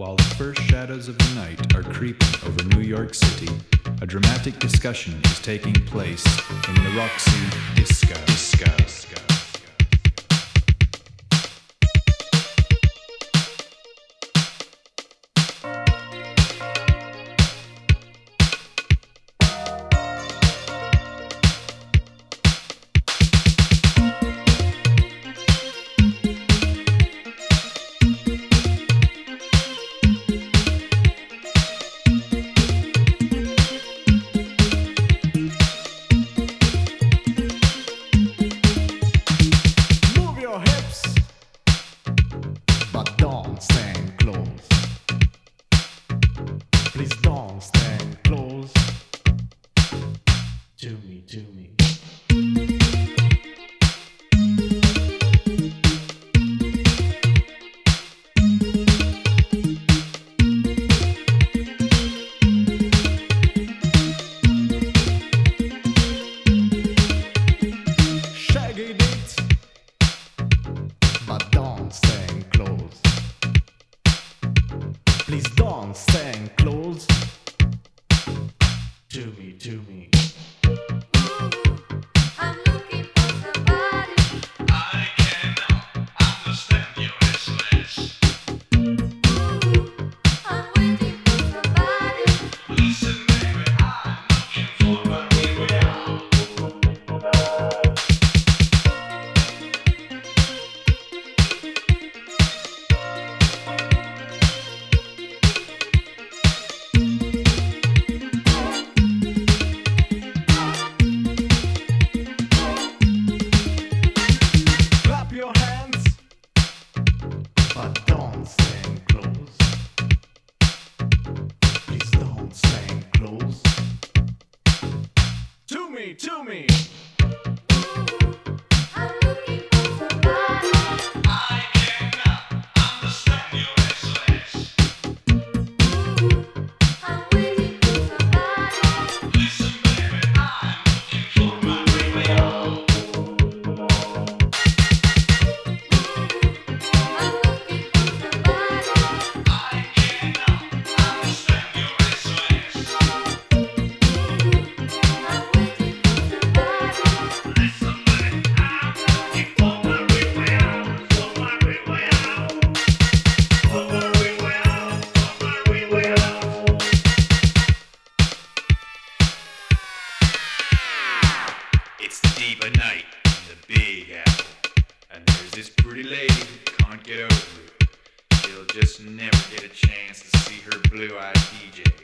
While the first shadows of the night are creeping over New York City, a dramatic discussion is taking place in the Roxy Disco. Disco. Disco. To me, to me. It's the deep of night in the big apple. And there's this pretty lady who can't get over it. She'll just never get a chance to see her blue eyed DJ.